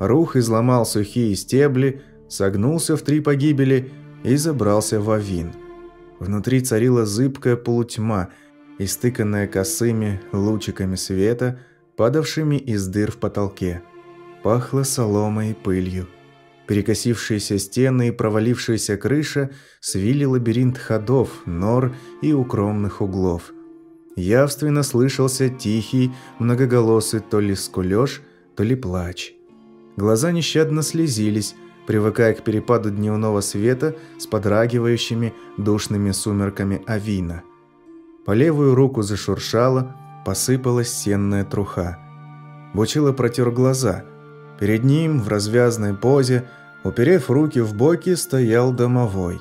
Рух изломал сухие стебли, согнулся в три погибели и забрался в авин. Внутри царила зыбкая полутьма, истыканная косыми лучиками света, падавшими из дыр в потолке. Пахло соломой и пылью. Перекосившиеся стены и провалившаяся крыша свили лабиринт ходов, нор и укромных углов. Явственно слышался тихий, многоголосый то ли скулёж, то ли плач. Глаза нещадно слезились, привыкая к перепаду дневного света с подрагивающими душными сумерками авина. По левую руку зашуршало, посыпалась сенная труха. Бучило протер глаза. Перед ним, в развязной позе, уперев руки в боки, стоял домовой.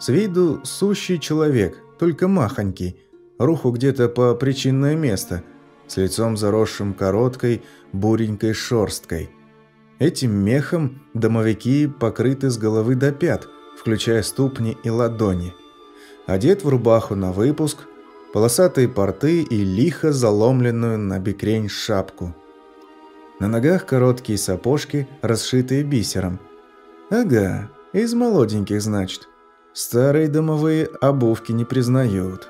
С виду сущий человек, только махонький, руху где-то по причинное место, с лицом заросшим короткой, буренькой шорсткой – Этим мехом домовики покрыты с головы до пят, включая ступни и ладони. Одет в рубаху на выпуск, полосатые порты и лихо заломленную на бекрень шапку. На ногах короткие сапожки, расшитые бисером. Ага, из молоденьких, значит. Старые домовые обувки не признают.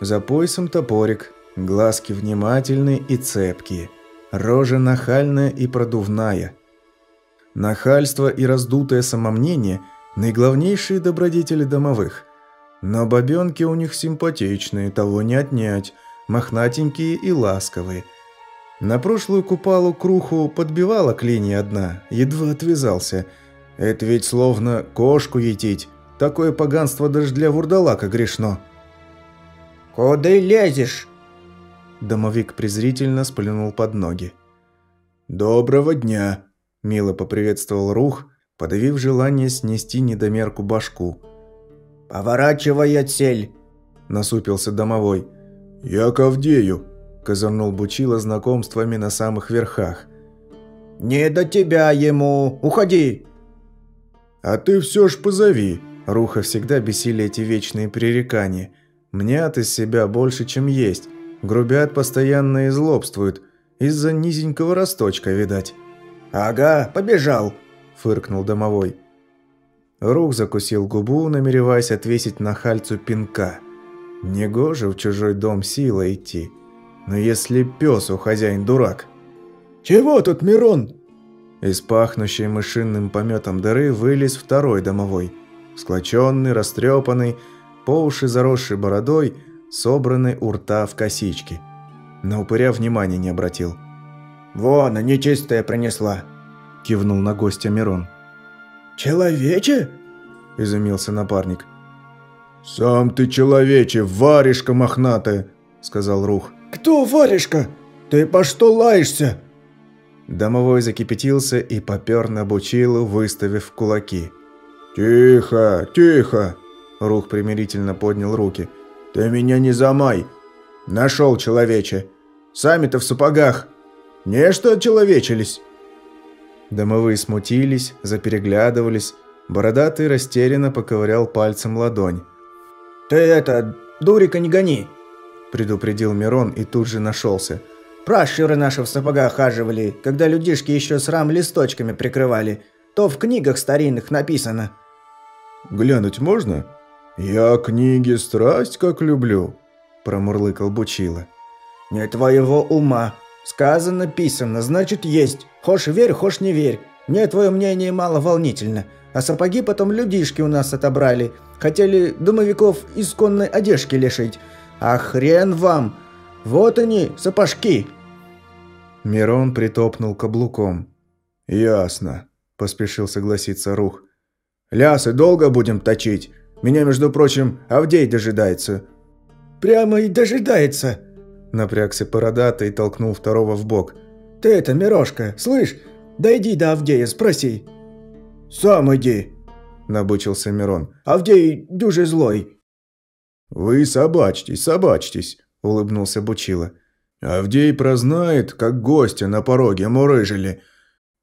За поясом топорик, глазки внимательные и цепкие – Рожа нахальная и продувная. Нахальство и раздутое самомнение – наиглавнейшие добродетели домовых. Но бабенки у них симпатичные, того не отнять, мохнатенькие и ласковые. На прошлую купалу круху подбивала клини одна, едва отвязался. Это ведь словно кошку етить. Такое поганство даже для вурдалака грешно. «Куда лезешь?» Домовик презрительно сплюнул под ноги. «Доброго дня!» – мило поприветствовал Рух, подавив желание снести недомерку башку. «Поворачивай отсель!» – насупился домовой. «Я ковдею!» – козырнул Бучила знакомствами на самых верхах. «Не до тебя ему! Уходи!» «А ты все ж позови!» Руха всегда бесили эти вечные пререкания. «Мнят из себя больше, чем есть. Грубят постоянно и злобствуют. Из-за низенького росточка, видать. «Ага, побежал!» – фыркнул домовой. Рух закусил губу, намереваясь отвесить нахальцу пинка. Негоже в чужой дом сила идти. Но если пес у хозяин дурак. «Чего тут, Мирон?» Из пахнущей мышиным пометом дыры вылез второй домовой. Склоченный, растрепанный, по уши заросший бородой – собранной у рта в косички. На упыря внимания не обратил. «Вон, нечистая принесла», – кивнул на гостя Мирон. «Человече?» – изумился напарник. «Сам ты человече, варежка мохнатая», – сказал Рух. «Кто варежка? Ты по что лаешься?» Домовой закипятился и попер на бучилу, выставив кулаки. «Тихо, тихо!» Рух примирительно поднял руки – «Ты меня не замай! Нашел человече! Сами-то в сапогах! Не что человечились!» Домовые смутились, запереглядывались. Бородатый растерянно поковырял пальцем ладонь. «Ты это, дурика не гони!» предупредил Мирон и тут же нашелся. «Пращуры наши в сапогах хаживали, когда людишки еще срам листочками прикрывали. То в книгах старинных написано». «Глянуть можно?» «Я книги страсть как люблю», – промурлыкал Бучила. «Не твоего ума. Сказано, писано, значит есть. Хошь верь, хошь не верь. Мне твое мнение мало волнительно. А сапоги потом людишки у нас отобрали. Хотели домовиков исконной одежки лишить. А хрен вам! Вот они, сапожки!» Мирон притопнул каблуком. «Ясно», – поспешил согласиться Рух. «Лясы долго будем точить? Меня, между прочим, Авдей дожидается». «Прямо и дожидается!» Напрягся Бородатый и толкнул второго в бок. «Ты это, Мирошка, слышь, дойди до Авдея, спроси». «Сам иди», – набычился Мирон. «Авдей дюже злой». «Вы собачьтесь, собачьтесь», – улыбнулся Бучила. «Авдей прознает, как гостя на пороге мурыжили.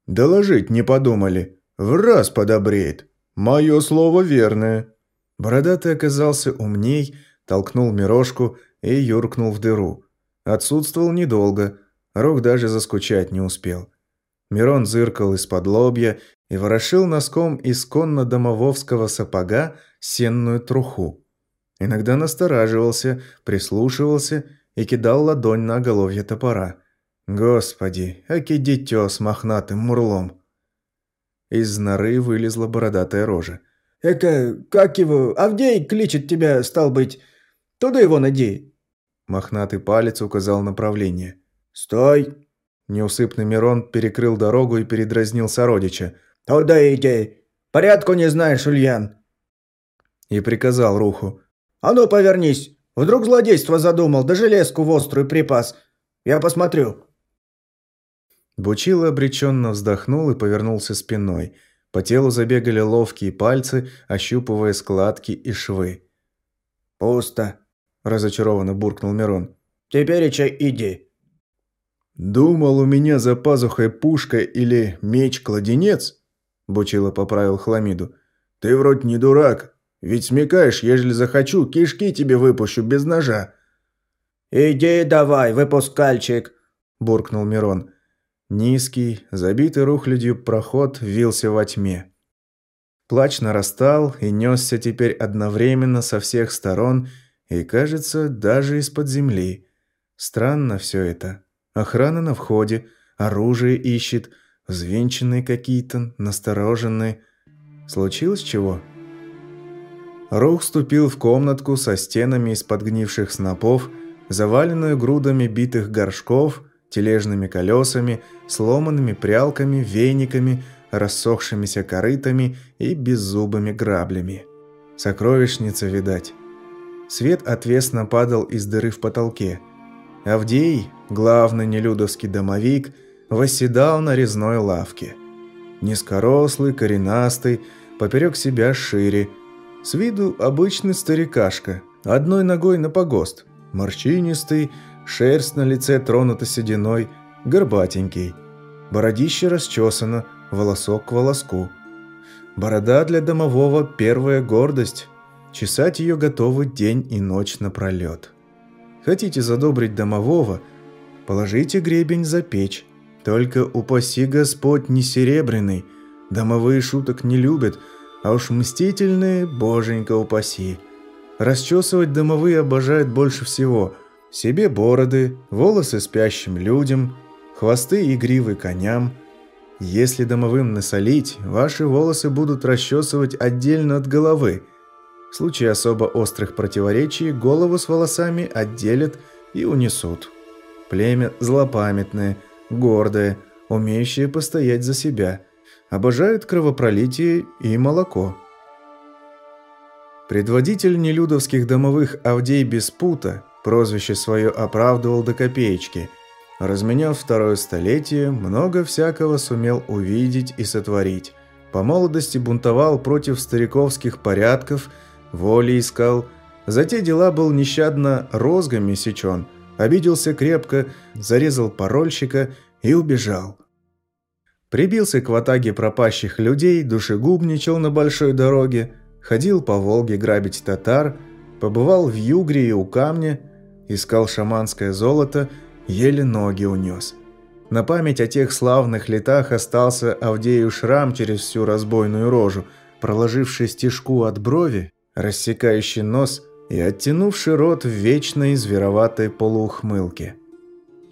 Доложить не подумали. В раз подобреет. Мое слово верное». Бородатый оказался умней, толкнул Мирошку и юркнул в дыру. Отсутствовал недолго, Рог даже заскучать не успел. Мирон зыркал из-под лобья и ворошил носком исконно домововского сапога сенную труху. Иногда настораживался, прислушивался и кидал ладонь на оголовье топора. Господи, аки дитё с мохнатым мурлом. Из норы вылезла бородатая рожа. «Эка, как его, Авдей кличет тебя, стал быть. Туда его нади». Мохнатый палец указал направление. «Стой!» Неусыпный Мирон перекрыл дорогу и передразнил сородича. «Туда иди! Порядку не знаешь, Ульян!» И приказал Руху. «А ну, повернись! Вдруг злодейство задумал, да железку в острую припас. Я посмотрю». Бучило обреченно вздохнул и повернулся спиной. По телу забегали ловкие пальцы, ощупывая складки и швы. «Пусто», – разочарованно буркнул Мирон. «Теперь иди». «Думал, у меня за пазухой пушка или меч-кладенец?» – Бучило поправил Хламиду. «Ты вроде не дурак, ведь смекаешь, ежели захочу, кишки тебе выпущу без ножа». «Иди давай, выпускальчик», – буркнул Мирон. Низкий, забитый рухлядью проход вился во тьме. Плач нарастал и несся теперь одновременно со всех сторон и, кажется, даже из-под земли. Странно все это. Охрана на входе, оружие ищет, взвинченные какие-то, настороженные. Случилось чего? Рух ступил в комнатку со стенами из подгнивших снопов, заваленную грудами битых горшков – тележными колесами, сломанными прялками, вениками, рассохшимися корытами и беззубыми граблями. Сокровищница, видать. Свет отвесно падал из дыры в потолке. Авдей, главный нелюдовский домовик, восседал на резной лавке. Низкорослый, коренастый, поперек себя шире. С виду обычный старикашка, одной ногой на погост. Морщинистый, Шерсть на лице тронута сединой, горбатенький. Бородище расчесано, волосок к волоску. Борода для домового – первая гордость. Чесать ее готовы день и ночь напролет. Хотите задобрить домового – положите гребень за печь. Только упаси Господь не серебряный. Домовые шуток не любят, а уж мстительные – боженька упаси. Расчесывать домовые обожают больше всего – себе бороды, волосы спящим людям, хвосты и гривы коням. Если домовым насолить, ваши волосы будут расчесывать отдельно от головы. В случае особо острых противоречий голову с волосами отделят и унесут. Племя злопамятное, гордое, умеющее постоять за себя. Обожают кровопролитие и молоко. Предводитель нелюдовских домовых Авдей Беспута Прозвище свое оправдывал до копеечки. Разменяв второе столетие, много всякого сумел увидеть и сотворить. По молодости бунтовал против стариковских порядков, воли искал. За те дела был нещадно розгами сечен, обиделся крепко, зарезал парольщика и убежал. Прибился к ватаге пропащих людей, душегубничал на большой дороге, ходил по Волге грабить татар, побывал в Югре и у камня – Искал шаманское золото, еле ноги унес. На память о тех славных летах остался Авдею шрам через всю разбойную рожу, проложивший стежку от брови, рассекающий нос и оттянувший рот в вечной звероватой полуухмылке.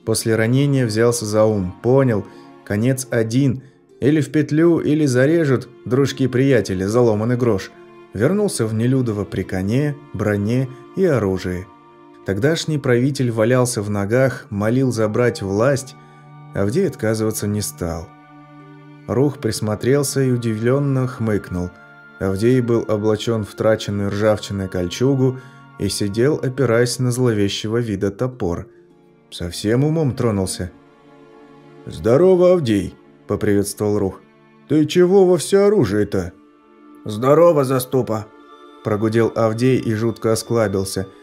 После ранения взялся за ум, понял, конец один, или в петлю, или зарежут дружки-приятели, заломанный грош. Вернулся в Нелюдово при коне, броне и оружии. Тогдашний правитель валялся в ногах, молил забрать власть, Авдей отказываться не стал. Рух присмотрелся и удивленно хмыкнул. Авдей был облачен в траченную ржавчиной кольчугу и сидел, опираясь на зловещего вида топор. Совсем умом тронулся. «Здорово, Авдей!» – поприветствовал Рух. «Ты чего во все оружие-то?» «Здорово, заступа!» – прогудел Авдей и жутко осклабился –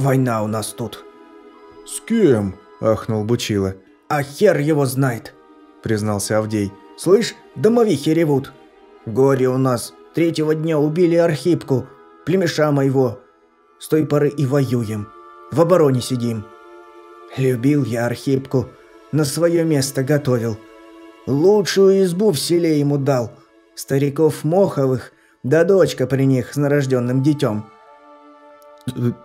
Война у нас тут». «С кем?» – ахнул Бучила. «А хер его знает», – признался Авдей. «Слышь, домовихи ревут. Горе у нас. Третьего дня убили Архипку, племеша моего. С той поры и воюем. В обороне сидим. Любил я Архипку, на свое место готовил. Лучшую избу в селе ему дал. Стариков Моховых, да дочка при них с нарожденным детем.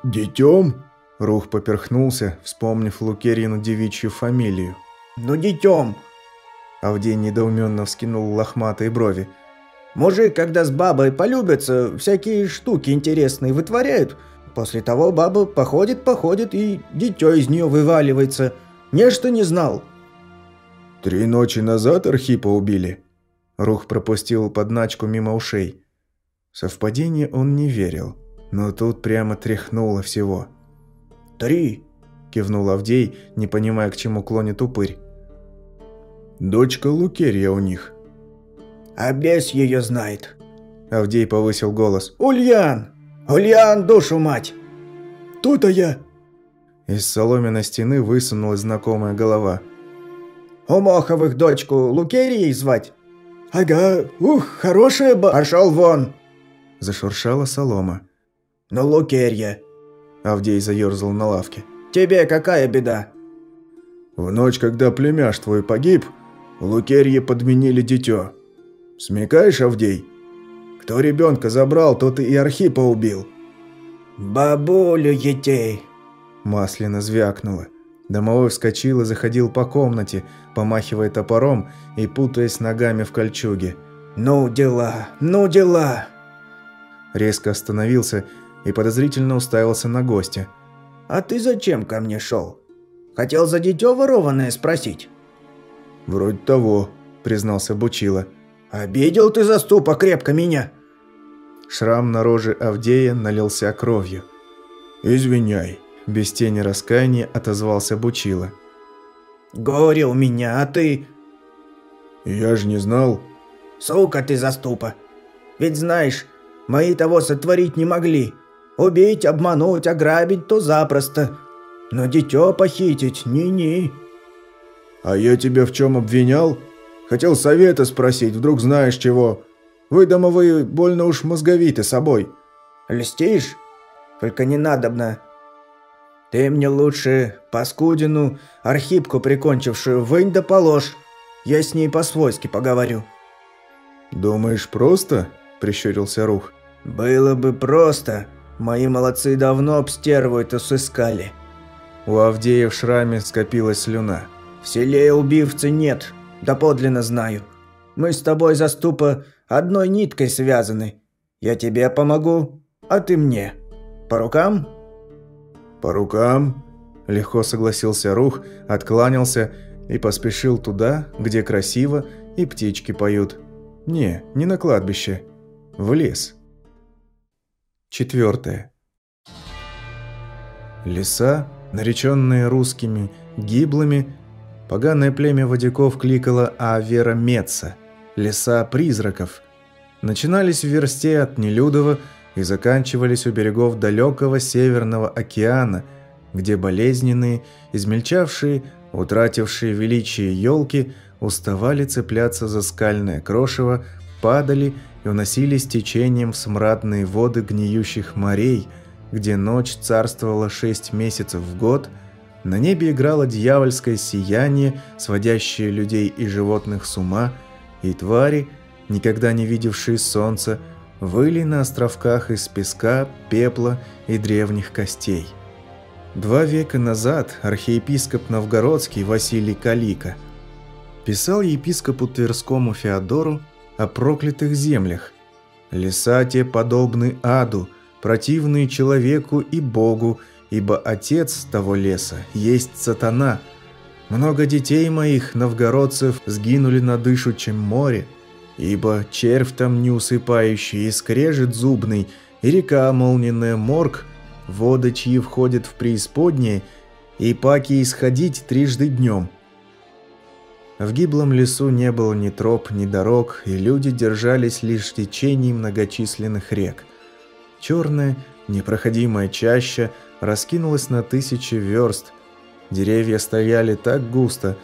«Детем?» Рух поперхнулся, вспомнив Лукерину девичью фамилию. «Ну, детем!» Авдей недоуменно вскинул лохматые брови. «Мужик, когда с бабой полюбятся, всякие штуки интересные вытворяют. После того баба походит, походит, и дитё из нее вываливается. Нечто не знал». «Три ночи назад Архипа убили?» Рух пропустил подначку мимо ушей. Совпадение он не верил, но тут прямо тряхнуло всего. «Три!» – кивнул Авдей, не понимая, к чему клонит упырь. «Дочка Лукерья у них». «А бес ее знает». Авдей повысил голос. «Ульян! Ульян, душу мать!» «Тут-то я!» Из соломенной стены высунулась знакомая голова. «У Моховых дочку Лукерьей звать?» «Ага, ух, хорошая ба...» «Пошел вон!» Зашуршала солома. «Ну, Лукерья!» Авдей заерзал на лавке. «Тебе какая беда?» «В ночь, когда племяш твой погиб, у Лукерьи подменили дитё. Смекаешь, Авдей? Кто ребенка забрал, тот и Архипа убил». «Бабулю детей!» Масляно звякнуло. Домовой вскочил и заходил по комнате, помахивая топором и путаясь ногами в кольчуге. «Ну дела, ну дела!» Резко остановился и подозрительно уставился на гостя. «А ты зачем ко мне шел? Хотел за дитё ворованное спросить?» «Вроде того», – признался Бучила. «Обидел ты заступа крепко меня!» Шрам на роже Авдея налился кровью. «Извиняй», – без тени раскаяния отозвался Бучила. «Горе у меня, а ты...» «Я же не знал». «Сука ты заступа! Ведь знаешь, мои того сотворить не могли. Убить, обмануть, ограбить то запросто. Но дитё похитить ни-ни». «А я тебя в чем обвинял? Хотел совета спросить, вдруг знаешь чего. Вы, домовые, больно уж мозговиты собой». «Льстишь? Только не надобно. Ты мне лучше паскудину, архипку прикончившую, вынь да положь. Я с ней по-свойски поговорю». «Думаешь, просто?» – прищурился Рух. «Было бы просто. Мои молодцы давно б стерву эту сыскали». У Авдея в шраме скопилась слюна. «В селе убивцы нет, доподлинно знаю. Мы с тобой, заступа, одной ниткой связаны. Я тебе помогу, а ты мне. По рукам?» «По рукам», – легко согласился Рух, откланялся и поспешил туда, где красиво и птички поют. Не, не на кладбище. В лес. Четвертое. Леса, нареченные русскими гиблыми, поганое племя водяков кликало Авера Меца, леса призраков, начинались в версте от Нелюдова и заканчивались у берегов далекого Северного океана, где болезненные, измельчавшие, утратившие величие елки уставали цепляться за скальное крошево, падали и уносились течением в смрадные воды гниющих морей, где ночь царствовала шесть месяцев в год, на небе играло дьявольское сияние, сводящее людей и животных с ума, и твари, никогда не видевшие солнца, выли на островках из песка, пепла и древних костей. Два века назад архиепископ Новгородский Василий Калика писал епископу Тверскому Феодору о проклятых землях. Леса те подобны аду, противные человеку и Богу, ибо отец того леса есть сатана. Много детей моих, новгородцев, сгинули на дышучем море, ибо червь там не усыпающий и скрежет зубный, и река молненная морг, воды чьи входят в преисподнее, и паки исходить трижды днем. В гиблом лесу не было ни троп, ни дорог, и люди держались лишь течений многочисленных рек. Черная, непроходимая чаща раскинулась на тысячи верст. Деревья стояли так густо,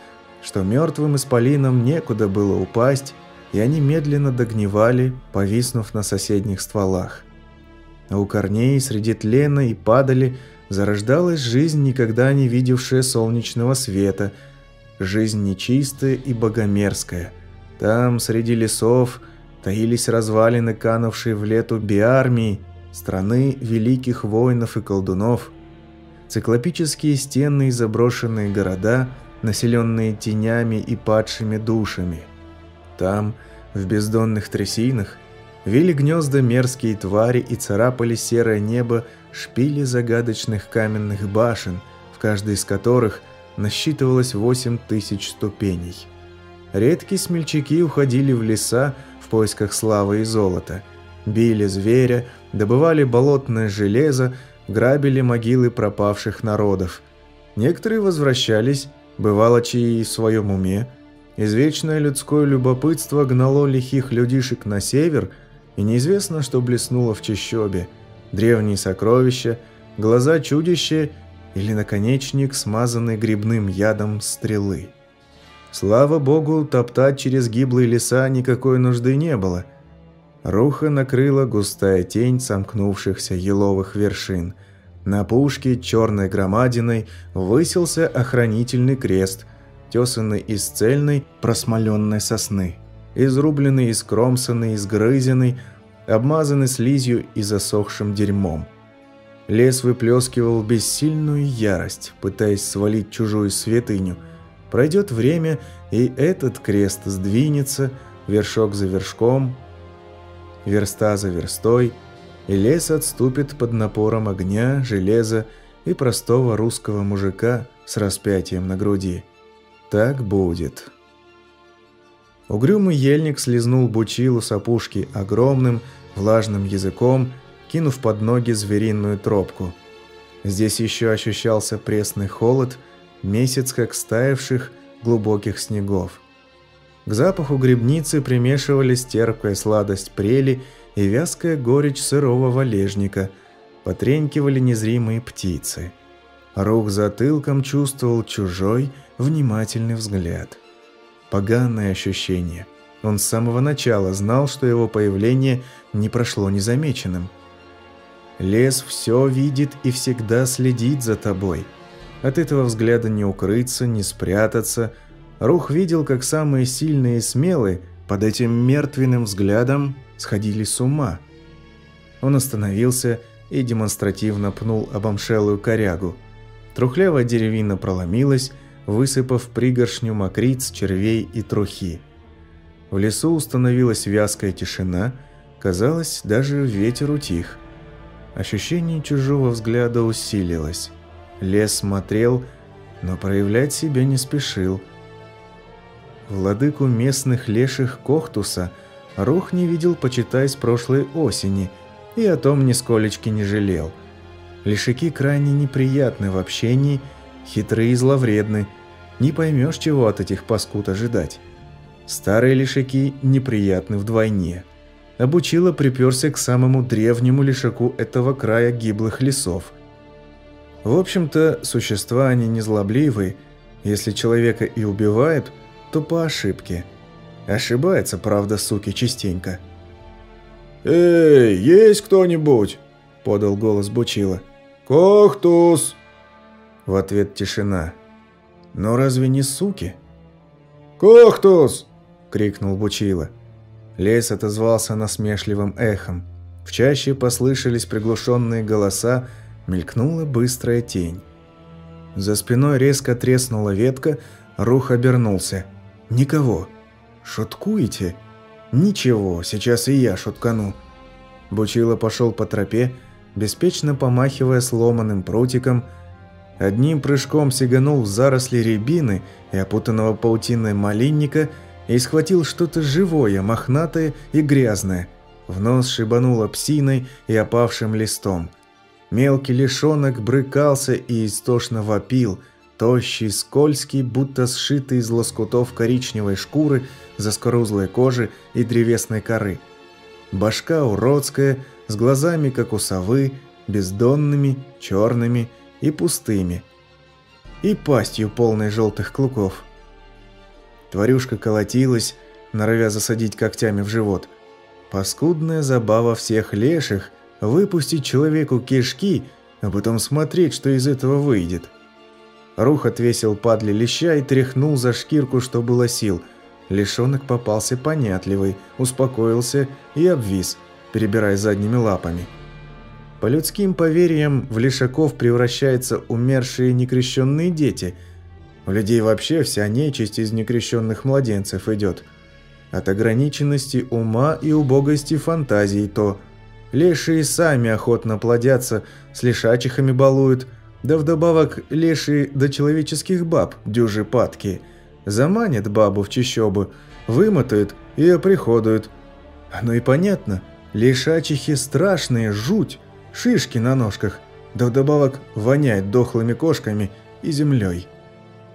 что мертвым исполинам некуда было упасть, и они медленно догнивали, повиснув на соседних стволах. А у корней среди тлена и падали зарождалась жизнь, никогда не видевшая солнечного света – жизнь нечистая и богомерзкая. Там, среди лесов, таились развалины, канувшие в лету биармии, страны великих воинов и колдунов. Циклопические стены и заброшенные города, населенные тенями и падшими душами. Там, в бездонных трясинах, вели гнезда мерзкие твари и царапали серое небо шпили загадочных каменных башен, в каждой из которых насчитывалось восемь тысяч ступеней. Редкие смельчаки уходили в леса в поисках славы и золота, били зверя, добывали болотное железо, грабили могилы пропавших народов. Некоторые возвращались, бывало, чьи в своем уме. Извечное людское любопытство гнало лихих людишек на север, и неизвестно, что блеснуло в чащобе – древние сокровища, глаза чудища или наконечник, смазанный грибным ядом стрелы. Слава богу, топтать через гиблые леса никакой нужды не было. Руха накрыла густая тень сомкнувшихся еловых вершин. На пушке черной громадиной высился охранительный крест, тесанный из цельной просмоленной сосны. Изрубленный, искромсанный, изгрызенный, обмазаны слизью и засохшим дерьмом. Лес выплескивал бессильную ярость, пытаясь свалить чужую святыню. Пройдет время, и этот крест сдвинется, вершок за вершком, верста за верстой, и лес отступит под напором огня, железа и простого русского мужика с распятием на груди. Так будет. Угрюмый ельник слезнул бучилу с опушки огромным, влажным языком, кинув под ноги звериную тропку. Здесь еще ощущался пресный холод, месяц как стаявших глубоких снегов. К запаху грибницы примешивались терпкая сладость прели и вязкая горечь сырого валежника, потренькивали незримые птицы. Рух затылком чувствовал чужой, внимательный взгляд. Поганое ощущение. Он с самого начала знал, что его появление не прошло незамеченным. Лес все видит и всегда следит за тобой. От этого взгляда не укрыться, не спрятаться. Рух видел, как самые сильные и смелые под этим мертвенным взглядом сходили с ума. Он остановился и демонстративно пнул обомшелую корягу. Трухлявая деревина проломилась, высыпав пригоршню мокриц, червей и трухи. В лесу установилась вязкая тишина, казалось, даже ветер утих. Ощущение чужого взгляда усилилось. Лес смотрел, но проявлять себя не спешил. Владыку местных леших Кохтуса Рух не видел, почитай, с прошлой осени, и о том нисколечки не жалел. Лешики крайне неприятны в общении, хитрые и зловредны, не поймешь, чего от этих паскуд ожидать. Старые лишаки неприятны вдвойне. Обучила приперся к самому древнему лишаку этого края гиблых лесов. В общем-то, существа они незлобливые. Если человека и убивают, то по ошибке. Ошибается, правда, суки, частенько. «Эй, есть кто-нибудь?» – подал голос Бучила. «Кохтус!» В ответ тишина. «Но разве не суки?» «Кохтус!» – крикнул Бучила. Лес отозвался насмешливым эхом. В чаще послышались приглушенные голоса, мелькнула быстрая тень. За спиной резко треснула ветка, Рух обернулся. «Никого. Шуткуете?» «Ничего, сейчас и я шуткану». Бучила пошел по тропе, беспечно помахивая сломанным прутиком, одним прыжком сиганул в заросли рябины и опутанного паутиной малинника – и схватил что-то живое, мохнатое и грязное. В нос шибануло псиной и опавшим листом. Мелкий лишонок брыкался и истошно вопил, тощий, скользкий, будто сшитый из лоскутов коричневой шкуры, заскорузлой кожи и древесной коры. Башка уродская, с глазами, как у совы, бездонными, черными и пустыми. И пастью полной желтых клыков – Тварюшка колотилась, норовя засадить когтями в живот. Паскудная забава всех леших – выпустить человеку кишки, а потом смотреть, что из этого выйдет. Рух отвесил падли леща и тряхнул за шкирку, что было сил. Лишонок попался понятливый, успокоился и обвис, перебирая задними лапами. По людским поверьям, в лишаков превращаются умершие некрещенные дети. У людей вообще вся нечисть из некрещенных младенцев идет. От ограниченности ума и убогости фантазии то. Лешие сами охотно плодятся, с лишачихами балуют, да вдобавок лешие до человеческих баб дюжи падки. Заманят бабу в чищобу, вымотают и оприходуют. Оно и понятно, лишачихи страшные, жуть шишки на ножках, да вдобавок воняет дохлыми кошками и землей.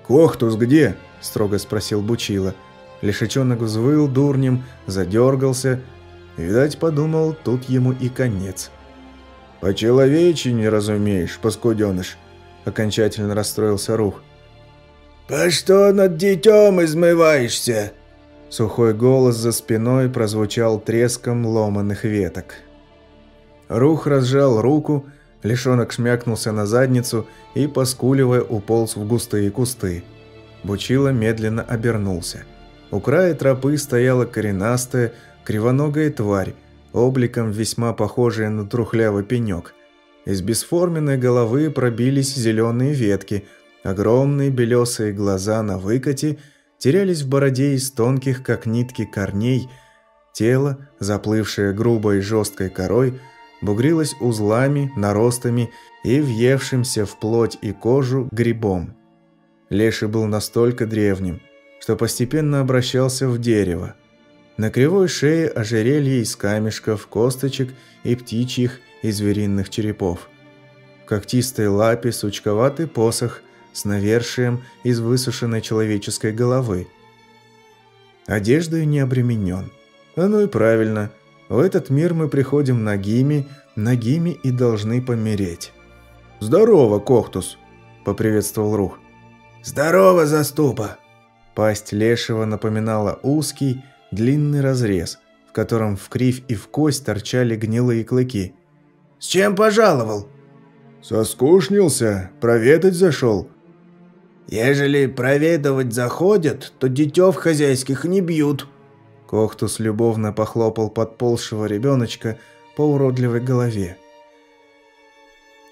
«Кохтус где?» – строго спросил Бучила. Лишачонок взвыл дурнем, задергался. Видать, подумал, тут ему и конец. «По-человечи не разумеешь, паскуденыш!» – окончательно расстроился Рух. «По что над детем измываешься?» Сухой голос за спиной прозвучал треском ломаных веток. Рух разжал руку, лишонок шмякнулся на задницу и, поскуливая, уполз в густые кусты. Бучила медленно обернулся. У края тропы стояла коренастая, кривоногая тварь, обликом весьма похожая на трухлявый пенек. Из бесформенной головы пробились зеленые ветки, огромные белесые глаза на выкате терялись в бороде из тонких, как нитки, корней. Тело, заплывшее грубой жесткой корой, бугрилась узлами, наростами и въевшимся в плоть и кожу грибом. Леший был настолько древним, что постепенно обращался в дерево. На кривой шее ожерелье из камешков, косточек и птичьих и звериных черепов. В когтистой лапе сучковатый посох с навершием из высушенной человеческой головы. Одеждой не обременен. Оно и правильно – в этот мир мы приходим нагими, нагими и должны помереть. «Здорово, Кохтус!» – поприветствовал Рух. «Здорово, заступа!» Пасть лешего напоминала узкий, длинный разрез, в котором в кривь и в кость торчали гнилые клыки. «С чем пожаловал?» «Соскушнился, проведать зашел». «Ежели проведывать заходят, то детев хозяйских не бьют», Кохтус любовно похлопал подползшего ребеночка по уродливой голове.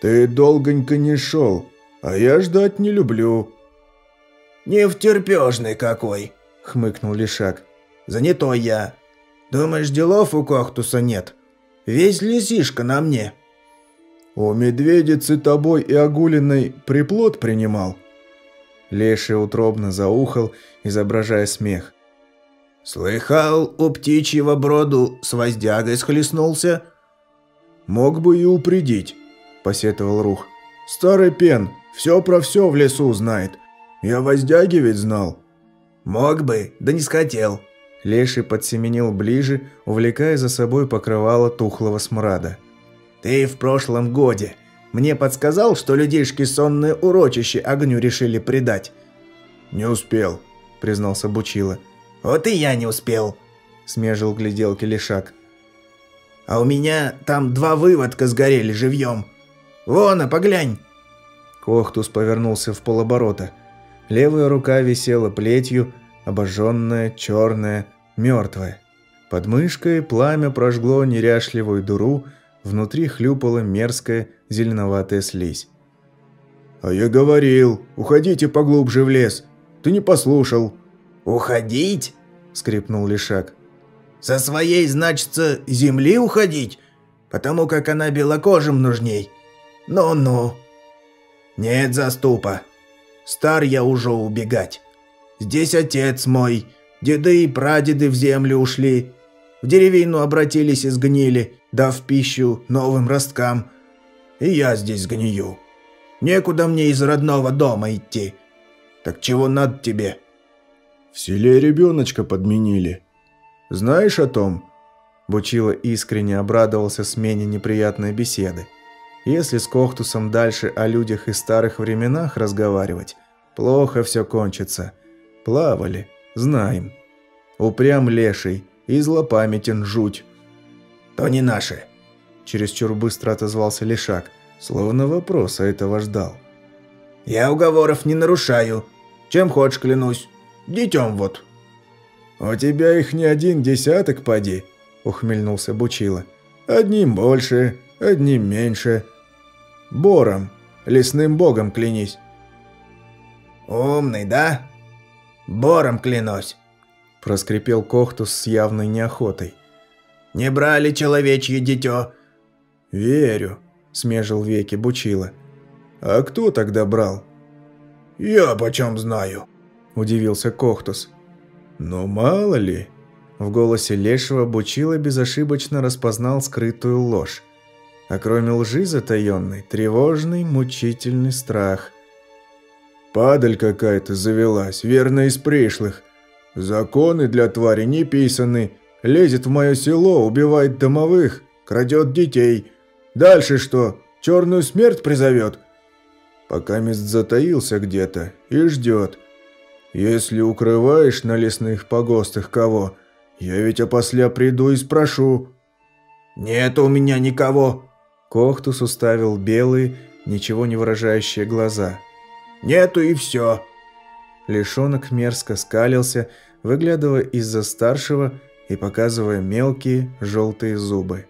«Ты долгонько не шел, а я ждать не люблю». «Не втерпежный какой», — хмыкнул Лишак. «Занятой я. Думаешь, делов у Кохтуса нет? Весь лисишка на мне». «У медведицы тобой и огуленной приплод принимал?» Леший утробно заухал, изображая смех. «Слыхал, у птичьего броду с воздягой схлестнулся?» «Мог бы и упредить», – посетовал Рух. «Старый пен, все про все в лесу знает. Я воздяги ведь знал». «Мог бы, да не схотел». Леший подсеменил ближе, увлекая за собой покрывало тухлого смрада. «Ты в прошлом годе мне подсказал, что людишки сонное урочище огню решили предать?» «Не успел», – признался Бучила. «Вот и я не успел», – смежил гляделки Лишак. «А у меня там два выводка сгорели живьем. Вон, а поглянь!» Кохтус повернулся в полоборота. Левая рука висела плетью, обожженная, черная, мертвая. Под мышкой пламя прожгло неряшливую дуру, внутри хлюпала мерзкая зеленоватая слизь. «А я говорил, уходите поглубже в лес. Ты не послушал», «Уходить?» – скрипнул Лишак. «Со своей, значится, земли уходить? Потому как она белокожим нужней? Ну-ну». «Нет, заступа. Стар я уже убегать. Здесь отец мой, деды и прадеды в землю ушли, в деревину обратились и сгнили, дав пищу новым росткам. И я здесь сгнию. Некуда мне из родного дома идти. Так чего надо тебе?» В селе ребеночка подменили. Знаешь о том?» Бучила искренне обрадовался смене неприятной беседы. Если с Кохтусом дальше о людях и старых временах разговаривать, плохо все кончится. Плавали, знаем. Упрям леший и злопамятен жуть. «То не наши», – чересчур быстро отозвался Лешак, словно вопроса этого ждал. «Я уговоров не нарушаю. Чем хочешь, клянусь. Детем вот». «У тебя их не один десяток, поди», – ухмыльнулся Бучила. «Одним больше, одним меньше. Бором, лесным богом клянись». «Умный, да? Бором клянусь», – проскрипел Кохтус с явной неохотой. «Не брали человечье дитё?» «Верю», – смежил веки Бучила. «А кто тогда брал?» «Я почем знаю?» – удивился Кохтус. «Но мало ли...» В голосе Лешего Бучила безошибочно распознал скрытую ложь. А кроме лжи затаенной, тревожный, мучительный страх. «Падаль какая-то завелась, верно из пришлых. Законы для твари не писаны. Лезет в мое село, убивает домовых, крадет детей. Дальше что, черную смерть призовет?» Пока мест затаился где-то и ждет. Если укрываешь на лесных погостах кого, я ведь опосля приду и спрошу». «Нет у меня никого!» Кохтус уставил белые, ничего не выражающие глаза. «Нету и все!» Лишонок мерзко скалился, выглядывая из-за старшего и показывая мелкие желтые зубы.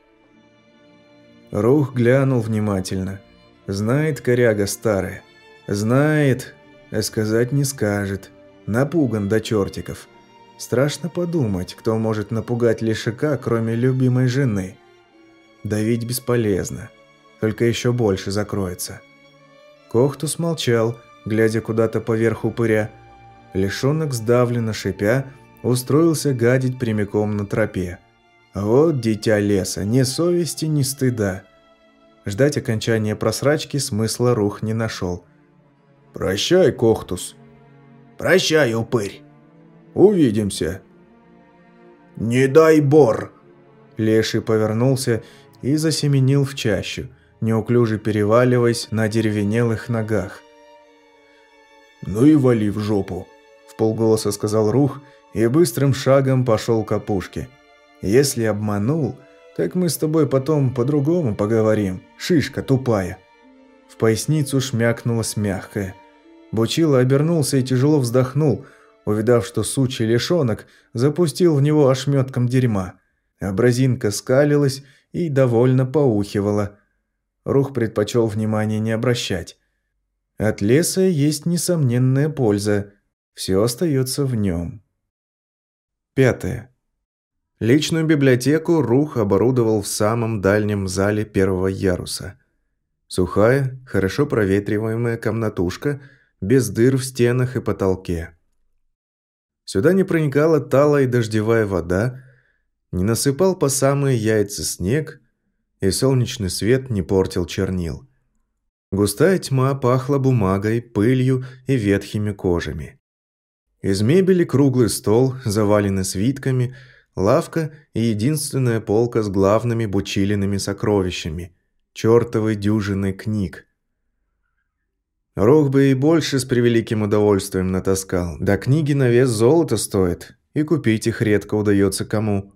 Рух глянул внимательно. Знает коряга старая. Знает, а сказать не скажет. Напуган до чертиков. Страшно подумать, кто может напугать Лешика, кроме любимой жены. Давить бесполезно. Только еще больше закроется. Кохтус молчал, глядя куда-то поверх упыря. Лишонок, сдавленно шипя, устроился гадить прямиком на тропе. Вот дитя леса, ни совести, ни стыда. Ждать окончания просрачки смысла рух не нашел. «Прощай, Кохтус», Прощай, упырь. Увидимся. Не дай бор. Леший повернулся и засеменил в чащу, неуклюже переваливаясь на деревенелых ногах. «Ну и вали в жопу», – в полголоса сказал Рух и быстрым шагом пошел к опушке. «Если обманул, так мы с тобой потом по-другому поговорим, шишка тупая». В поясницу шмякнулось мягкое – Бучило обернулся и тяжело вздохнул, увидав, что сучий лишонок запустил в него ошметком дерьма. Абразинка скалилась и довольно поухивала. Рух предпочел внимания не обращать. От леса есть несомненная польза. Все остается в нем. Пятое. Личную библиотеку Рух оборудовал в самом дальнем зале первого яруса. Сухая, хорошо проветриваемая комнатушка – без дыр в стенах и потолке. Сюда не проникала талая дождевая вода, не насыпал по самые яйца снег, и солнечный свет не портил чернил. Густая тьма пахла бумагой, пылью и ветхими кожами. Из мебели круглый стол, заваленный свитками, лавка и единственная полка с главными бучилиными сокровищами – чертовой дюжиной книг – Рох бы и больше с превеликим удовольствием натаскал. Да книги на вес золота стоят, и купить их редко удается кому.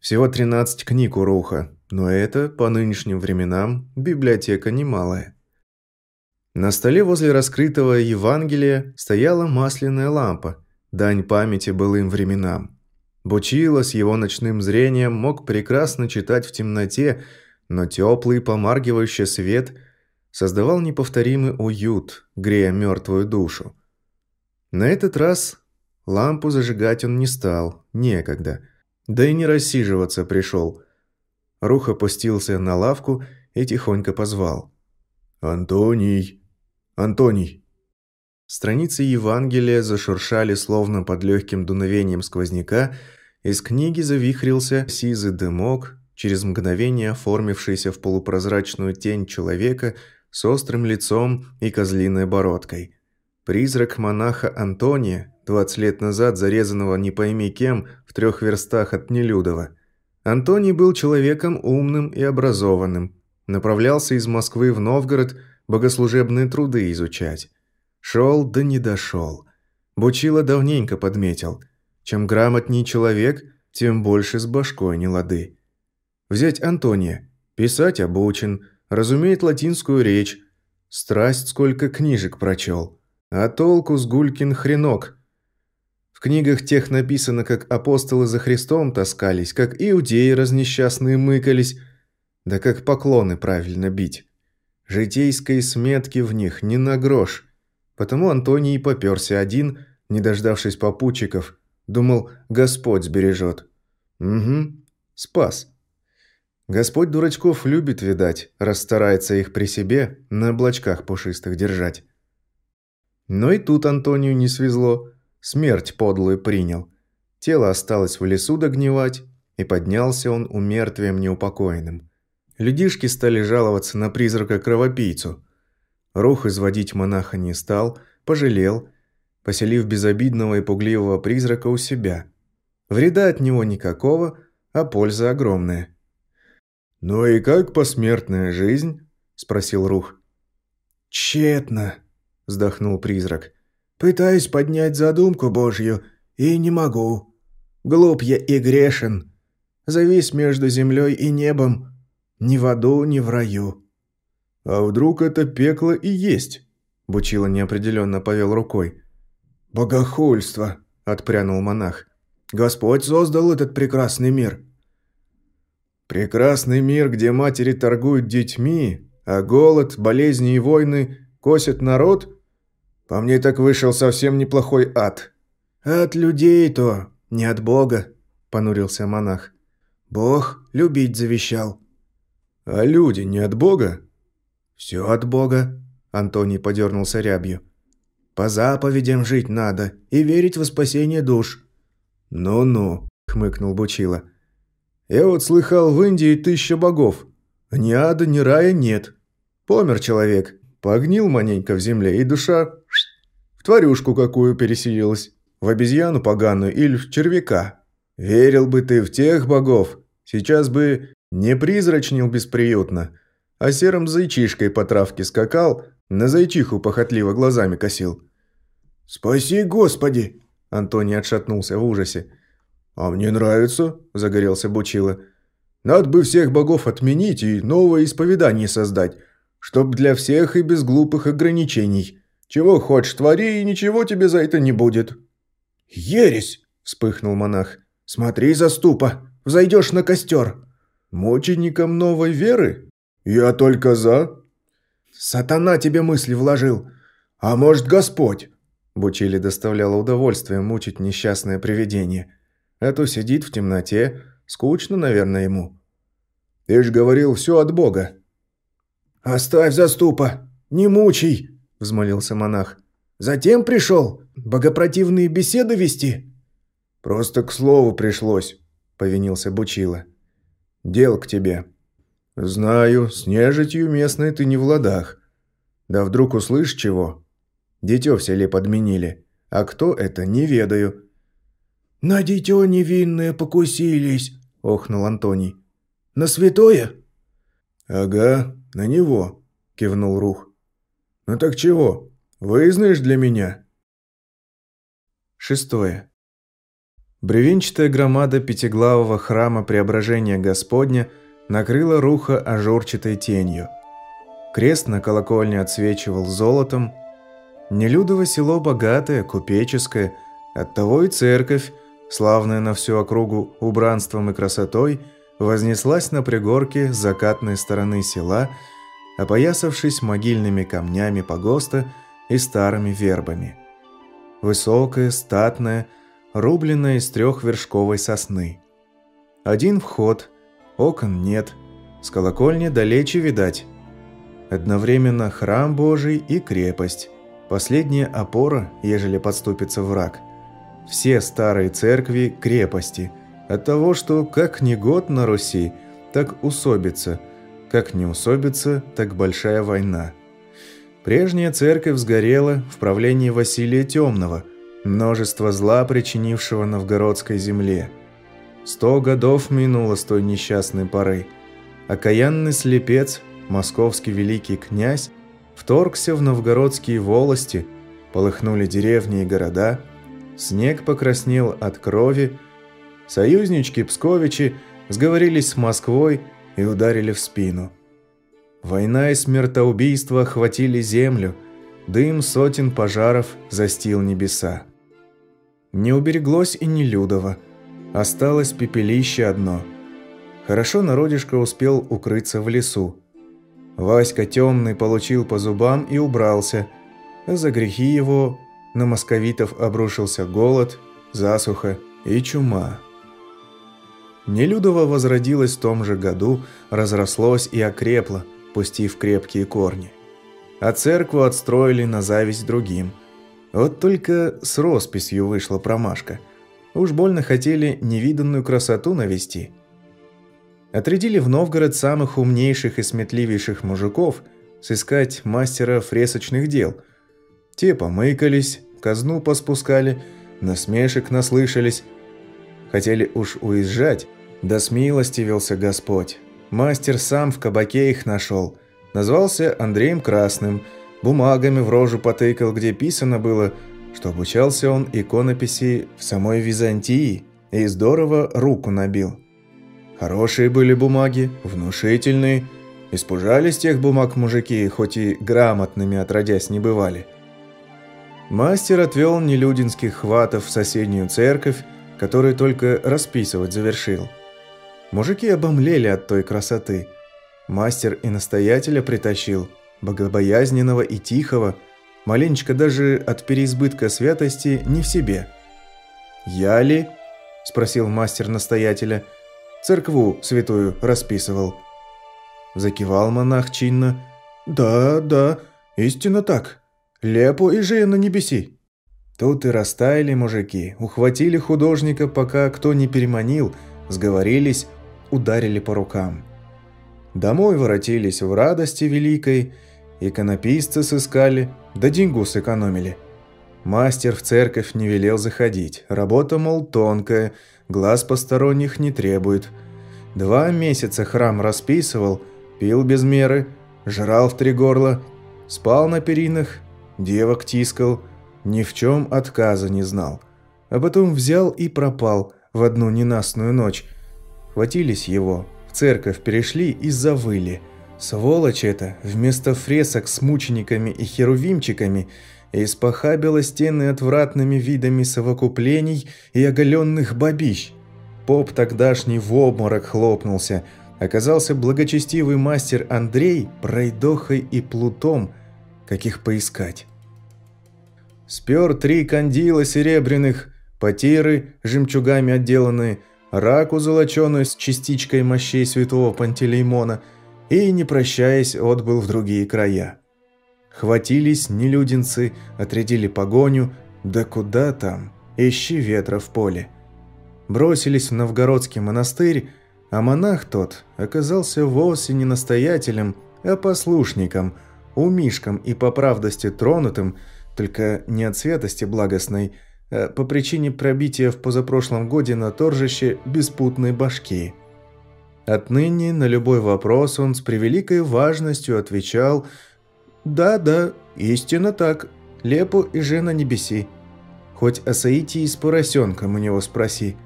Всего 13 книг у Руха, но это, по нынешним временам, библиотека немалая. На столе возле раскрытого Евангелия стояла масляная лампа, дань памяти былым временам. Бучило с его ночным зрением мог прекрасно читать в темноте, но теплый помаргивающий свет – создавал неповторимый уют, грея мертвую душу. На этот раз лампу зажигать он не стал, некогда, да и не рассиживаться пришел. Рух опустился на лавку и тихонько позвал. «Антоний! Антоний!» Страницы Евангелия зашуршали словно под легким дуновением сквозняка, из книги завихрился сизый дымок, через мгновение оформившийся в полупрозрачную тень человека – с острым лицом и козлиной бородкой. Призрак монаха Антония, 20 лет назад зарезанного не пойми кем в трех верстах от Нелюдова. Антоний был человеком умным и образованным. Направлялся из Москвы в Новгород богослужебные труды изучать. Шел да не дошел. Бучило давненько подметил. Чем грамотней человек, тем больше с башкой не лады. Взять Антония. Писать обучен – разумеет латинскую речь, Страсть сколько книжек прочел. А толку с Гулькин хренок. В книгах тех написано, как апостолы за Христом таскались, как иудеи разнесчастные мыкались, да как поклоны правильно бить. Житейской сметки в них не на грош. Потому Антоний и попёрся один, не дождавшись попутчиков. Думал, Господь сбережет. Угу, спас. Господь дурачков любит, видать, раз старается их при себе на облачках пушистых держать. Но и тут Антонию не свезло. Смерть подлую принял. Тело осталось в лесу догнивать, и поднялся он умертвием неупокоенным. Людишки стали жаловаться на призрака-кровопийцу. Рух изводить монаха не стал, пожалел, поселив безобидного и пугливого призрака у себя. Вреда от него никакого, а польза огромная. «Ну и как посмертная жизнь?» – спросил Рух. «Тщетно», – вздохнул призрак. «Пытаюсь поднять задумку Божью, и не могу. Глуп я и грешен. Завис между землей и небом, ни в аду, ни в раю». «А вдруг это пекло и есть?» – Бучило неопределенно повел рукой. «Богохульство», – отпрянул монах. «Господь создал этот прекрасный мир». «Прекрасный мир, где матери торгуют детьми, а голод, болезни и войны косят народ? По мне так вышел совсем неплохой ад». «От людей-то, не от Бога», – понурился монах. «Бог любить завещал». «А люди не от Бога?» «Все от Бога», – Антоний подернулся рябью. По заповедям жить надо и верить в спасение душ». «Ну-ну», – хмыкнул Бучила. «Я вот слыхал, в Индии тысяча богов. Ни ада, ни рая нет. Помер человек, погнил маненько в земле, и душа в тварюшку какую переселилась, в обезьяну поганую или в червяка. Верил бы ты в тех богов, сейчас бы не призрачнил бесприютно, а серым зайчишкой по травке скакал, на зайчиху похотливо глазами косил. «Спаси, Господи!» Антоний отшатнулся в ужасе. «А мне нравится», – загорелся Бучила. «Надо бы всех богов отменить и новое исповедание создать, чтоб для всех и без глупых ограничений. Чего хочешь, твори, и ничего тебе за это не будет». «Ересь!» – вспыхнул монах. «Смотри, заступа, взойдешь на костер». «Мученикам новой веры? Я только за». «Сатана тебе мысли вложил. А может, Господь?» Бучили доставляло удовольствие мучить несчастное привидение. А то сидит в темноте, скучно, наверное, ему. «Ты ж говорил, все от Бога». «Оставь заступа, не мучай», – взмолился монах. «Затем пришел богопротивные беседы вести». «Просто к слову пришлось», – повинился Бучила. «Дел к тебе. Знаю, с нежитью местной ты не в ладах. Да вдруг услышь чего, Дитё в селе подменили. А кто это, не ведаю». «На дитё невинное покусились», – охнул Антоний. «На святое?» «Ага, на него», – кивнул Рух. «Ну так чего, выезнаешь для меня?» Шестое. Бревенчатая громада пятиглавого храма Преображения Господня накрыла Руха ажурчатой тенью. Крест на колокольне отсвечивал золотом, Нелюдово село богатое, купеческое, оттого и церковь, славная на всю округу убранством и красотой, вознеслась на пригорке с закатной стороны села, опоясавшись могильными камнями погоста и старыми вербами. Высокая, статная, рубленная из трехвершковой сосны. Один вход, окон нет, с колокольни далече видать. Одновременно храм Божий и крепость. Последняя опора, ежели подступится враг. Все старые церкви – крепости. От того, что как не год на Руси, так усобица. Как не усобица, так большая война. Прежняя церковь сгорела в правлении Василия Темного, множество зла, причинившего новгородской земле. Сто годов минуло с той несчастной поры. Окаянный слепец, московский великий князь, вторгся в новгородские волости, полыхнули деревни и города, снег покраснел от крови, союзнички Псковичи сговорились с Москвой и ударили в спину. Война и смертоубийство охватили землю, дым сотен пожаров застил небеса. Не убереглось и не Людово, осталось пепелище одно. Хорошо народишко успел укрыться в лесу. Васька темный получил по зубам и убрался, а за грехи его на московитов обрушился голод, засуха и чума. Нелюдово возродилось в том же году, разрослось и окрепло, пустив крепкие корни. А церкву отстроили на зависть другим. Вот только с росписью вышла промашка. Уж больно хотели невиданную красоту навести. Отрядили в Новгород самых умнейших и сметливейших мужиков сыскать мастера фресочных дел. Те помыкались, казну поспускали, насмешек наслышались. Хотели уж уезжать, да смилостивился Господь. Мастер сам в кабаке их нашел. Назвался Андреем Красным, бумагами в рожу потыкал, где писано было, что обучался он иконописи в самой Византии и здорово руку набил. Хорошие были бумаги, внушительные. Испужались тех бумаг мужики, хоть и грамотными отродясь не бывали. Мастер отвел нелюдинских хватов в соседнюю церковь, которую только расписывать завершил. Мужики обомлели от той красоты. Мастер и настоятеля притащил, богобоязненного и тихого, маленечко даже от переизбытка святости не в себе. «Я ли?» – спросил мастер настоятеля. «Церкву святую расписывал». Закивал монах чинно. «Да, да, истинно так. Лепу и же на небеси». Тут и растаяли мужики, ухватили художника, пока кто не переманил, сговорились, ударили по рукам. Домой воротились в радости великой, иконописцы сыскали, да деньгу сэкономили. Мастер в церковь не велел заходить, работа, мол, тонкая, глаз посторонних не требует. Два месяца храм расписывал, пил без меры, жрал в три горла, спал на перинах, девок тискал, ни в чем отказа не знал. А потом взял и пропал в одну ненастную ночь – Хватились его, в церковь перешли и завыли. Сволочь это, вместо фресок с мучениками и херувимчиками, испохабила стены отвратными видами совокуплений и оголенных бабищ. Поп тогдашний в обморок хлопнулся. Оказался благочестивый мастер Андрей пройдохой и плутом, каких поискать. Спер три кандила серебряных, потиры, жемчугами отделанные, раку золоченую с частичкой мощей святого Пантелеймона и, не прощаясь, отбыл в другие края. Хватились нелюдинцы, отрядили погоню, да куда там, ищи ветра в поле. Бросились в новгородский монастырь, а монах тот оказался вовсе не настоятелем, а послушником, умишком и по правдости тронутым, только не от святости благостной, Э, по причине пробития в позапрошлом годе на торжище беспутной башки. Отныне на любой вопрос он с превеликой важностью отвечал «Да-да, истинно так, лепу и же на небеси. Хоть о Саитии с поросенком у него спроси».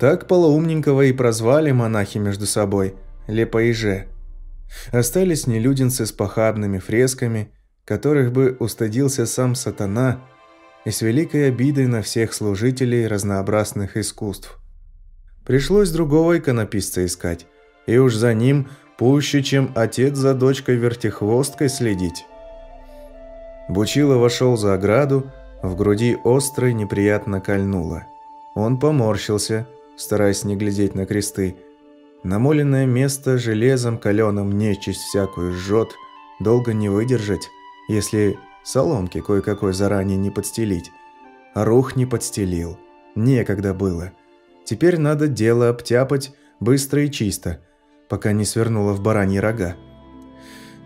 Так полоумненького и прозвали монахи между собой «Лепо и же». Остались нелюдинцы с похабными фресками, которых бы устыдился сам сатана – и с великой обидой на всех служителей разнообразных искусств. Пришлось другого иконописца искать, и уж за ним пуще, чем отец за дочкой-вертихвосткой следить. Бучило вошел за ограду, в груди остро и неприятно кольнуло. Он поморщился, стараясь не глядеть на кресты. Намоленное место железом каленым нечисть всякую жжет, долго не выдержать, если Соломки кое-какой заранее не подстелить. А рух не подстелил. Некогда было. Теперь надо дело обтяпать быстро и чисто, пока не свернуло в бараньи рога.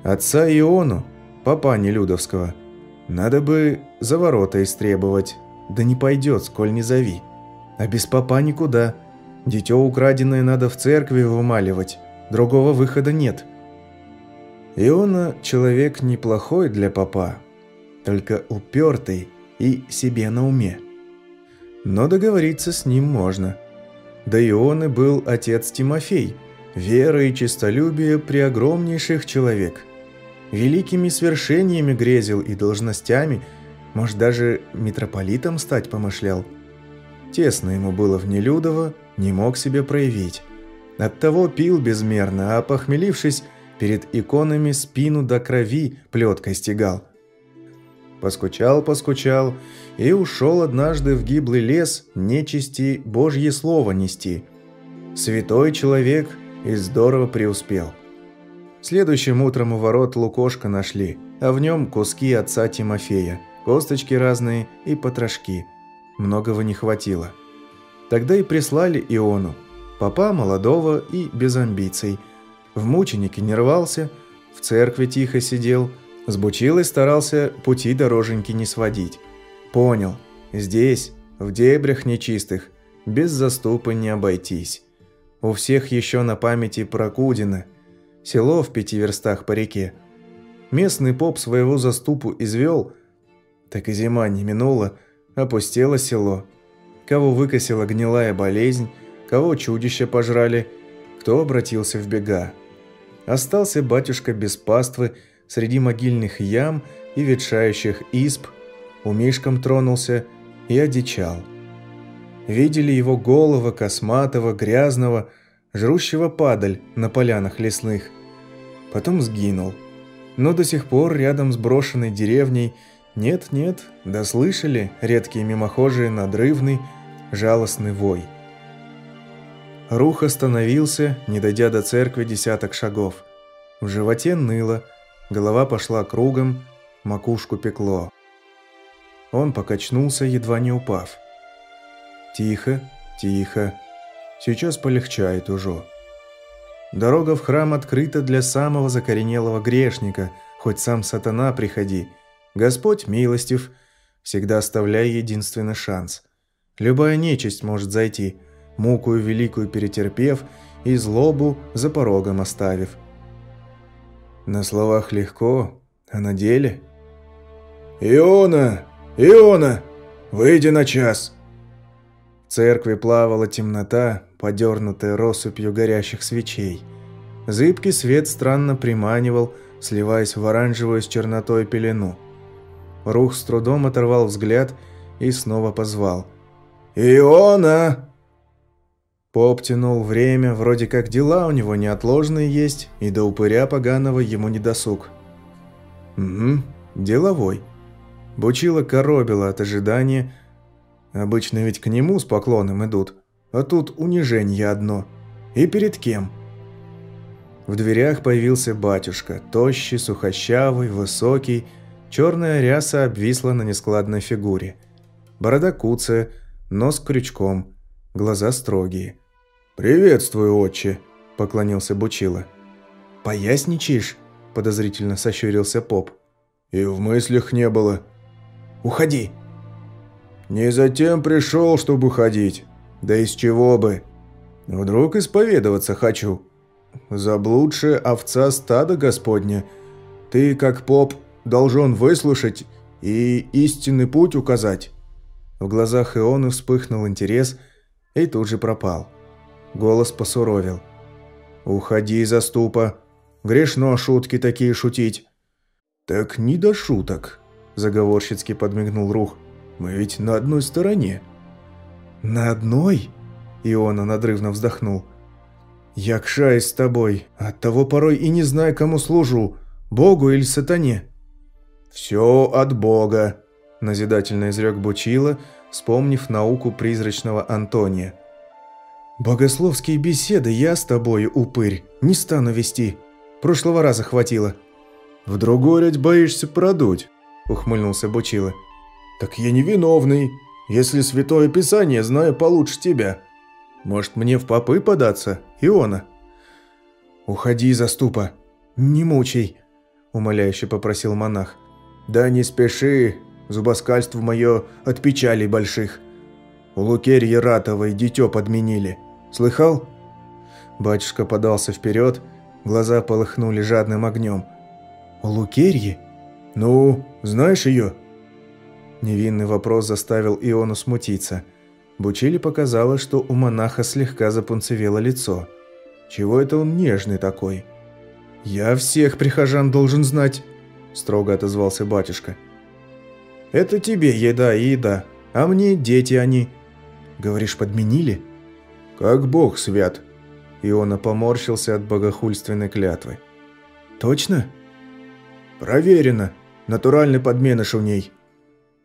Отца Иону, папа Нелюдовского, надо бы за ворота истребовать. Да не пойдет, сколь не зови. А без папа никуда. Дитё украденное надо в церкви вымаливать. Другого выхода нет. Иона человек неплохой для папа, только упертый и себе на уме. Но договориться с ним можно. Да и он и был отец Тимофей, вера и честолюбие преогромнейших человек. Великими свершениями грезил и должностями, может, даже митрополитом стать помышлял. Тесно ему было в Нелюдово, не мог себе проявить. Оттого пил безмерно, а похмелившись, перед иконами спину до крови плеткой стегал. Поскучал, поскучал и ушел однажды в гиблый лес нечисти Божье слово нести. Святой человек и здорово преуспел. Следующим утром у ворот лукошка нашли, а в нем куски отца Тимофея, косточки разные и потрошки. Многого не хватило. Тогда и прислали Иону, папа молодого и без амбиций. В мученики не рвался, в церкви тихо сидел, с бучилой старался пути дороженьки не сводить. Понял, здесь, в дебрях нечистых, без заступа не обойтись. У всех еще на памяти Прокудина, село в пяти верстах по реке. Местный поп своего заступу извел, так и зима не минула, опустело село. Кого выкосила гнилая болезнь, кого чудища пожрали, кто обратился в бега. Остался батюшка без паствы среди могильных ям и ветшающих изб, умишком тронулся и одичал. Видели его голого, косматого, грязного, жрущего падаль на полянах лесных. Потом сгинул. Но до сих пор рядом с брошенной деревней нет-нет, да слышали редкие мимохожие надрывный, жалостный вой. Рух остановился, не дойдя до церкви десяток шагов. В животе ныло, голова пошла кругом, макушку пекло. Он покачнулся, едва не упав. Тихо, тихо. Сейчас полегчает уже. Дорога в храм открыта для самого закоренелого грешника, хоть сам сатана приходи. Господь милостив, всегда оставляя единственный шанс. Любая нечисть может зайти, мукую великую перетерпев и злобу за порогом оставив. На словах легко, а на деле... «Иона! Иона! Выйди на час!» В церкви плавала темнота, подернутая россыпью горящих свечей. Зыбкий свет странно приманивал, сливаясь в оранжевую с чернотой пелену. Рух с трудом оторвал взгляд и снова позвал. «Иона!» Поп тянул время, вроде как дела у него неотложные есть, и до упыря поганого ему не досуг. «Угу, деловой». Бучила коробила от ожидания, Обычно ведь к нему с поклоном идут, а тут унижение одно. И перед кем? В дверях появился батюшка, тощий, сухощавый, высокий, черная ряса обвисла на нескладной фигуре. Борода куцая, нос крючком, глаза строгие. «Приветствую, отче!» – поклонился Бучила. «Поясничаешь?» – подозрительно сощурился поп. «И в мыслях не было». «Уходи!» Не затем пришел, чтобы ходить. Да из чего бы? Вдруг исповедоваться хочу. Заблудшая овца стада Господня. Ты, как поп, должен выслушать и истинный путь указать». В глазах Ионы вспыхнул интерес и тут же пропал. Голос посуровил. «Уходи, заступа. Грешно шутки такие шутить». «Так не до шуток», – заговорщицки подмигнул Рух. Мы ведь на одной стороне». «На одной?» Иона надрывно вздохнул. «Я кшаюсь с тобой, оттого порой и не знаю, кому служу, Богу или сатане». «Все от Бога», – назидательно изрек Бучила, вспомнив науку призрачного Антония. «Богословские беседы я с тобой, упырь, не стану вести. Прошлого раза хватило». «В другой рядь боишься продуть», – ухмыльнулся Бучила. «Так я невиновный, если Святое Писание знаю получше тебя. Может, мне в попы податься, Иона?» «Уходи, заступа, не мучай», – умоляюще попросил монах. «Да не спеши, зубоскальство мое от печалей больших. У Лукерьи Ратовой дитё подменили. Слыхал?» Батюшка подался вперед, глаза полыхнули жадным огнем. «У Лукерьи? Ну, знаешь ее?» Невинный вопрос заставил Иону смутиться. Бучили показалось, что у монаха слегка запунцевело лицо. Чего это он нежный такой?» «Я всех прихожан должен знать», – строго отозвался батюшка. «Это тебе еда и еда, а мне дети они». «Говоришь, подменили?» «Как бог свят». Иона поморщился от богохульственной клятвы. «Точно?» «Проверено. Натуральный подменыш у ней».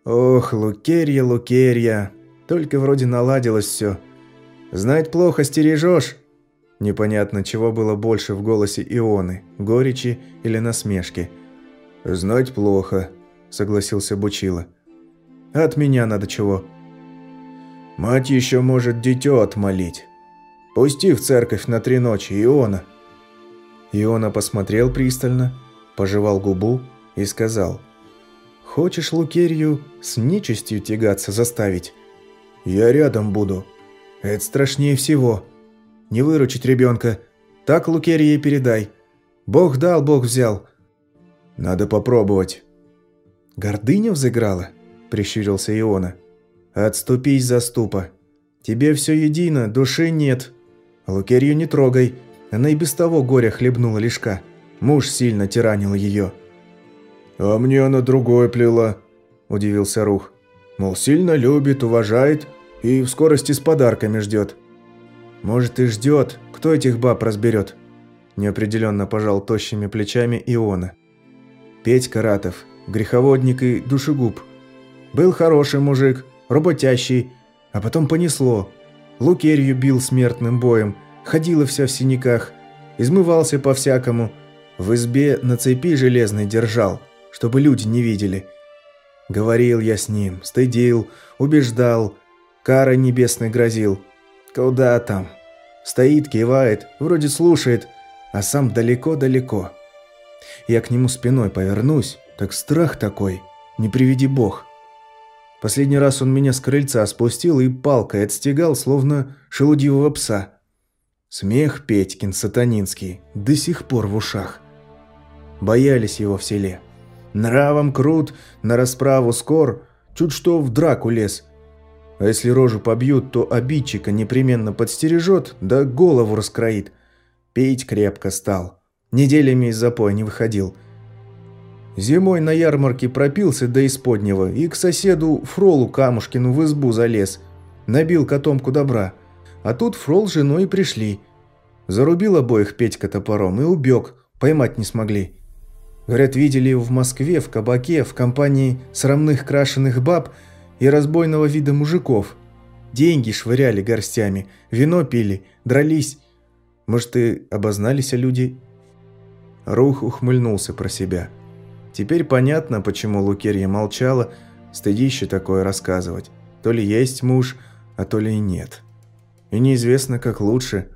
«Ох, Лукерья, Лукерья. Только вроде наладилось все. Знать плохо стережешь». Непонятно, чего было больше в голосе Ионы – горечи или насмешки. «Знать плохо», – согласился Бучила. «От меня надо чего?» «Мать еще может дитё отмолить. Пусти в церковь на три ночи, Иона». Иона посмотрел пристально, пожевал губу и сказал. «Хочешь Лукерью с нечистью тягаться заставить? Я рядом буду. Это страшнее всего» не выручить ребенка. Так Лукерии передай. Бог дал, Бог взял. Надо попробовать. Гордыня взыграла, прищурился Иона. Отступись, заступа. Тебе все едино, души нет. Лукерью не трогай. Она и без того горя хлебнула лишка. Муж сильно тиранил ее. «А мне она другое плела», – удивился Рух. «Мол, сильно любит, уважает и в скорости с подарками ждет. Может, и ждет. Кто этих баб разберет? Неопределенно пожал тощими плечами Иона. Петька Ратов, греховодник и душегуб. Был хороший мужик, работящий, а потом понесло. Лукерью бил смертным боем, ходила вся в синяках, измывался по-всякому, в избе на цепи железной держал, чтобы люди не видели. Говорил я с ним, стыдил, убеждал, кара небесной грозил – Куда там? Стоит, кивает, вроде слушает, а сам далеко-далеко. Я к нему спиной повернусь, так страх такой, не приведи бог. Последний раз он меня с крыльца спустил и палкой отстегал, словно шелудивого пса. Смех Петькин сатанинский до сих пор в ушах. Боялись его в селе. Нравом крут, на расправу скор, чуть что в драку лез – а если рожу побьют, то обидчика непременно подстережет, да голову раскроит. Пить крепко стал. Неделями из запоя не выходил. Зимой на ярмарке пропился до исподнего и к соседу Фролу Камушкину в избу залез. Набил котомку добра. А тут Фрол с женой пришли. Зарубил обоих Петька топором и убег. Поймать не смогли. Говорят, видели его в Москве, в кабаке, в компании срамных крашеных баб – и разбойного вида мужиков. Деньги швыряли горстями, вино пили, дрались. Может, и обознались люди?» Рух ухмыльнулся про себя. Теперь понятно, почему Лукерья молчала, стыдище такое рассказывать. То ли есть муж, а то ли и нет. И неизвестно, как лучше.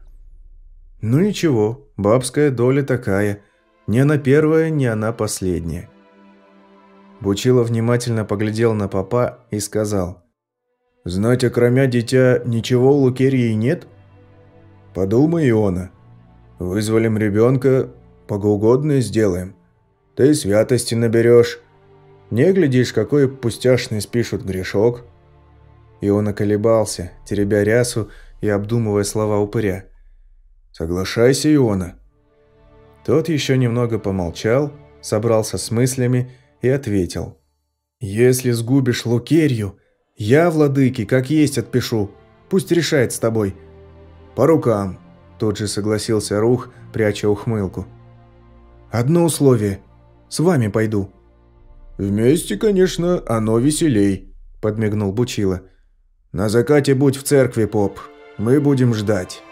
Ну ничего, бабская доля такая. Не она первая, не она последняя. Бучило внимательно поглядел на папа и сказал. «Знать, окромя дитя, ничего у Лукерии нет?» «Подумай, Иона. Вызволим ребенка, богоугодное сделаем. Ты святости наберешь. Не глядишь, какой пустяшный спишут грешок». Иона колебался, теребя рясу и обдумывая слова упыря. «Соглашайся, Иона». Тот еще немного помолчал, собрался с мыслями и ответил. «Если сгубишь Лукерью, я, владыки, как есть отпишу. Пусть решает с тобой». «По рукам», – тут же согласился Рух, пряча ухмылку. «Одно условие. С вами пойду». «Вместе, конечно, оно веселей», – подмигнул Бучила. «На закате будь в церкви, поп. Мы будем ждать».